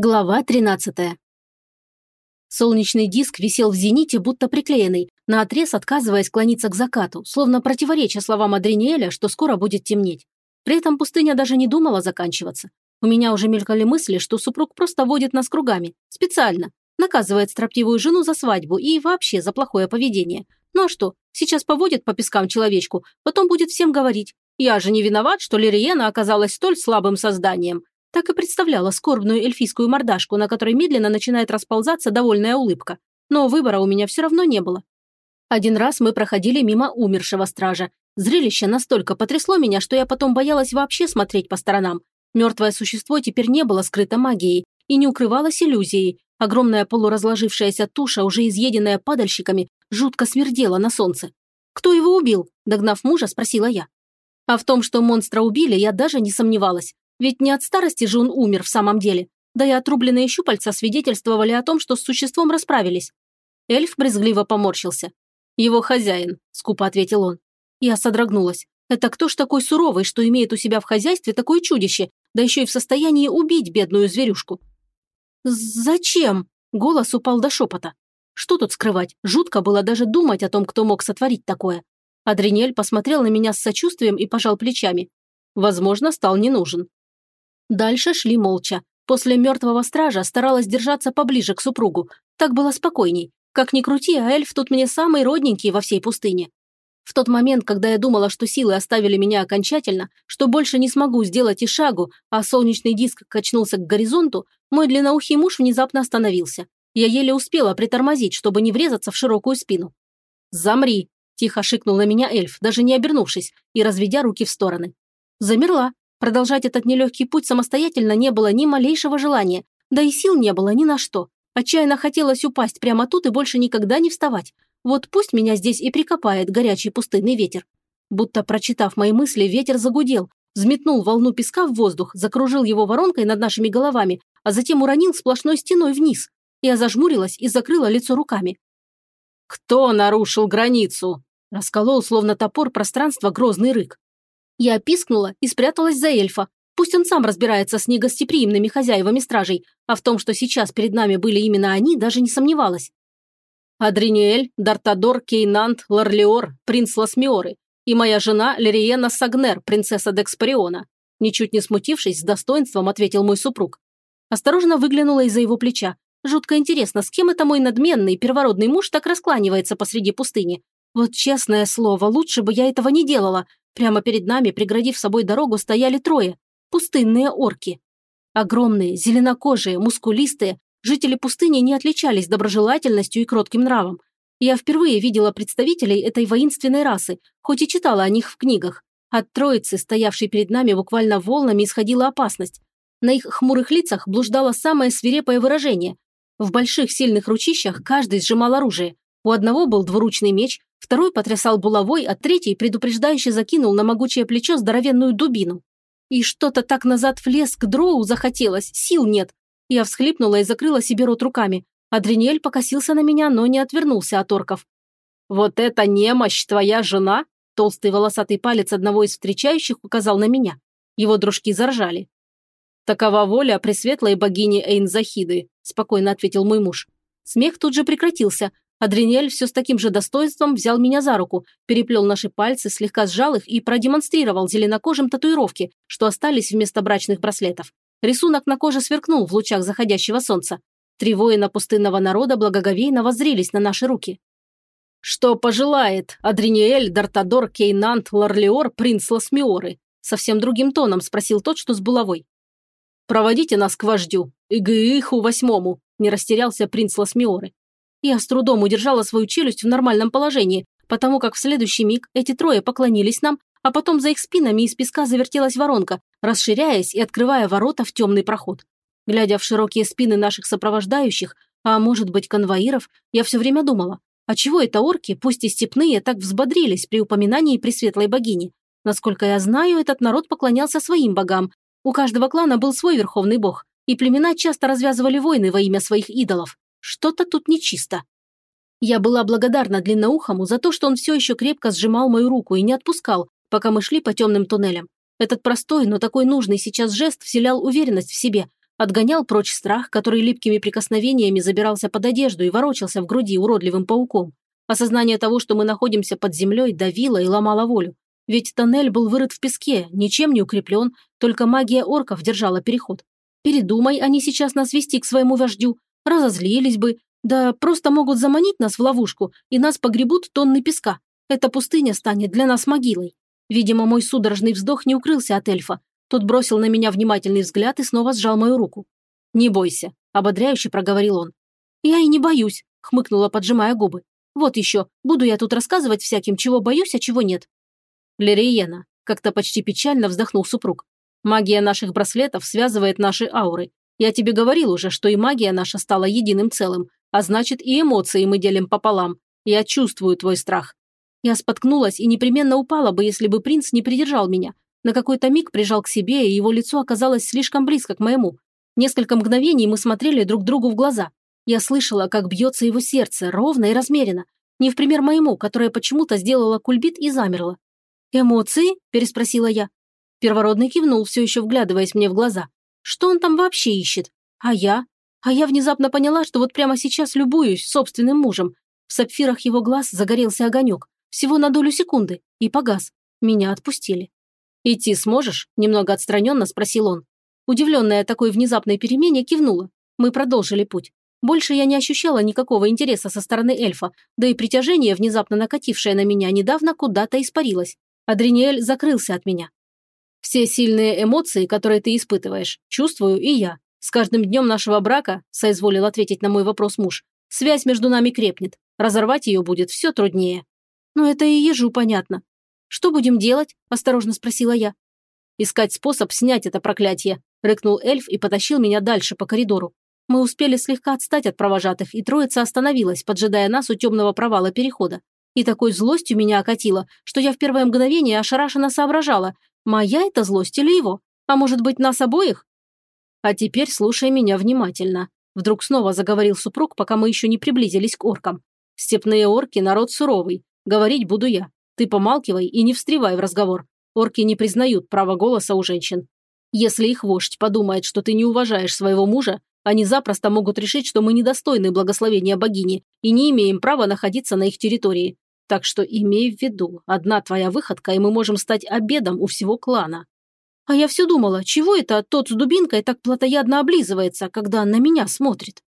Глава 13. Солнечный диск висел в зените, будто приклеенный, наотрез отказываясь клониться к закату, словно противореча словам Адриниэля, что скоро будет темнеть. При этом пустыня даже не думала заканчиваться. У меня уже мелькали мысли, что супруг просто водит нас кругами, специально, наказывает строптивую жену за свадьбу и вообще за плохое поведение. Ну а что, сейчас поводит по пескам человечку, потом будет всем говорить. Я же не виноват, что Лириена оказалась столь слабым созданием. Так и представляла скорбную эльфийскую мордашку, на которой медленно начинает расползаться довольная улыбка. Но выбора у меня все равно не было. Один раз мы проходили мимо умершего стража. Зрелище настолько потрясло меня, что я потом боялась вообще смотреть по сторонам. Мертвое существо теперь не было скрыто магией и не укрывалось иллюзией. Огромная полуразложившаяся туша, уже изъеденная падальщиками, жутко смердела на солнце. «Кто его убил?» – догнав мужа, спросила я. А в том, что монстра убили, я даже не сомневалась. Ведь не от старости же он умер в самом деле. Да и отрубленные щупальца свидетельствовали о том, что с существом расправились. Эльф брезгливо поморщился. «Его хозяин», – скупо ответил он. Я содрогнулась. Это кто ж такой суровый, что имеет у себя в хозяйстве такое чудище, да еще и в состоянии убить бедную зверюшку? «Зачем?» – голос упал до шепота. Что тут скрывать? Жутко было даже думать о том, кто мог сотворить такое. Адринель посмотрел на меня с сочувствием и пожал плечами. Возможно, стал не нужен. Дальше шли молча. После мертвого стража старалась держаться поближе к супругу. Так было спокойней. Как ни крути, а эльф тут мне самый родненький во всей пустыне. В тот момент, когда я думала, что силы оставили меня окончательно, что больше не смогу сделать и шагу, а солнечный диск качнулся к горизонту, мой длинноухий муж внезапно остановился. Я еле успела притормозить, чтобы не врезаться в широкую спину. «Замри!» – тихо шикнул на меня эльф, даже не обернувшись и разведя руки в стороны. Замерла, Продолжать этот нелегкий путь самостоятельно не было ни малейшего желания, да и сил не было ни на что. Отчаянно хотелось упасть прямо тут и больше никогда не вставать. Вот пусть меня здесь и прикопает горячий пустынный ветер. Будто прочитав мои мысли, ветер загудел, взметнул волну песка в воздух, закружил его воронкой над нашими головами, а затем уронил сплошной стеной вниз. Я зажмурилась и закрыла лицо руками. «Кто нарушил границу?» Расколол, словно топор, пространство грозный рык. Я пискнула и спряталась за эльфа. Пусть он сам разбирается с негостеприимными хозяевами стражей, а в том, что сейчас перед нами были именно они, даже не сомневалась. Адриниэль, Дартадор, Кейнант, Лорлеор, принц Ласмиоры и моя жена Лериена Сагнер, принцесса Декспариона. Ничуть не смутившись, с достоинством ответил мой супруг. Осторожно выглянула из-за его плеча. Жутко интересно, с кем это мой надменный первородный муж так раскланивается посреди пустыни? Вот честное слово, лучше бы я этого не делала, Прямо перед нами, преградив собой дорогу, стояли трое – пустынные орки. Огромные, зеленокожие, мускулистые, жители пустыни не отличались доброжелательностью и кротким нравом. Я впервые видела представителей этой воинственной расы, хоть и читала о них в книгах. От троицы, стоявшей перед нами буквально волнами, исходила опасность. На их хмурых лицах блуждало самое свирепое выражение. В больших сильных ручищах каждый сжимал оружие. У одного был двуручный меч, Второй потрясал булавой, а третий предупреждающе закинул на могучее плечо здоровенную дубину. И что-то так назад в лес к дроу захотелось, сил нет. Я всхлипнула и закрыла себе рот руками. Адринель покосился на меня, но не отвернулся от орков. «Вот это немощь твоя жена?» Толстый волосатый палец одного из встречающих указал на меня. Его дружки заржали. «Такова воля пресветлой богини Эйнзахиды», спокойно ответил мой муж. Смех тут же прекратился, Адриниэль все с таким же достоинством взял меня за руку, переплел наши пальцы, слегка сжал их и продемонстрировал зеленокожим татуировки, что остались вместо брачных браслетов. Рисунок на коже сверкнул в лучах заходящего солнца. Три воина пустынного народа благоговейно воззрились на наши руки. «Что пожелает Адриниэль, Дартадор, Кейнант, Лорлеор, принц Ласмиоры?» Совсем другим тоном спросил тот, что с булавой. «Проводите нас к вождю, Игыиху восьмому», не растерялся принц Ласмиоры. Я с трудом удержала свою челюсть в нормальном положении, потому как в следующий миг эти трое поклонились нам, а потом за их спинами из песка завертелась воронка, расширяясь и открывая ворота в темный проход. Глядя в широкие спины наших сопровождающих, а может быть конвоиров, я все время думала, а чего это орки, пусть и степные, так взбодрились при упоминании Пресветлой богини? Насколько я знаю, этот народ поклонялся своим богам. У каждого клана был свой верховный бог, и племена часто развязывали войны во имя своих идолов. Что-то тут нечисто. Я была благодарна длинноухому за то, что он все еще крепко сжимал мою руку и не отпускал, пока мы шли по темным туннелям. Этот простой, но такой нужный сейчас жест вселял уверенность в себе, отгонял прочь страх, который липкими прикосновениями забирался под одежду и ворочался в груди уродливым пауком. Осознание того, что мы находимся под землей, давило и ломало волю. Ведь тоннель был вырыт в песке, ничем не укреплен, только магия орков держала переход. Передумай они сейчас нас вести к своему вождю, разозлились бы, да просто могут заманить нас в ловушку, и нас погребут тонны песка. Эта пустыня станет для нас могилой. Видимо, мой судорожный вздох не укрылся от эльфа. Тот бросил на меня внимательный взгляд и снова сжал мою руку. «Не бойся», – ободряюще проговорил он. «Я и не боюсь», – хмыкнула, поджимая губы. «Вот еще, буду я тут рассказывать всяким, чего боюсь, а чего нет». «Лериена», – как-то почти печально вздохнул супруг. «Магия наших браслетов связывает наши ауры. Я тебе говорил уже, что и магия наша стала единым целым, а значит и эмоции мы делим пополам. Я чувствую твой страх. Я споткнулась и непременно упала бы, если бы принц не придержал меня. На какой-то миг прижал к себе, и его лицо оказалось слишком близко к моему. Несколько мгновений мы смотрели друг другу в глаза. Я слышала, как бьется его сердце, ровно и размеренно. Не в пример моему, которое почему-то сделало кульбит и замерло. «Эмоции?» – переспросила я. Первородный кивнул, все еще вглядываясь мне в глаза. Что он там вообще ищет? А я? А я внезапно поняла, что вот прямо сейчас любуюсь собственным мужем. В сапфирах его глаз загорелся огонек. Всего на долю секунды. И погас. Меня отпустили. «Идти сможешь?» – немного отстраненно спросил он. Удивленная такой внезапной перемене, кивнула. Мы продолжили путь. Больше я не ощущала никакого интереса со стороны эльфа, да и притяжение, внезапно накатившее на меня недавно, куда-то испарилось. Адриниэль закрылся от меня. «Все сильные эмоции, которые ты испытываешь, чувствую и я. С каждым днем нашего брака, соизволил ответить на мой вопрос муж, связь между нами крепнет. Разорвать ее будет все труднее. Но это и ежу понятно. «Что будем делать?» – осторожно спросила я. «Искать способ снять это проклятие», – рыкнул эльф и потащил меня дальше по коридору. Мы успели слегка отстать от провожатых, и троица остановилась, поджидая нас у темного провала перехода. И такой злостью меня окатило, что я в первое мгновение ошарашенно соображала, моя это злость или его? А может быть, нас обоих? А теперь слушай меня внимательно. Вдруг снова заговорил супруг, пока мы еще не приблизились к оркам. Степные орки – народ суровый. Говорить буду я. Ты помалкивай и не встревай в разговор. Орки не признают права голоса у женщин. Если их вождь подумает, что ты не уважаешь своего мужа, они запросто могут решить, что мы недостойны благословения богини и не имеем права находиться на их территории. Так что имей в виду, одна твоя выходка, и мы можем стать обедом у всего клана. А я все думала, чего это тот с дубинкой так плотоядно облизывается, когда на меня смотрит?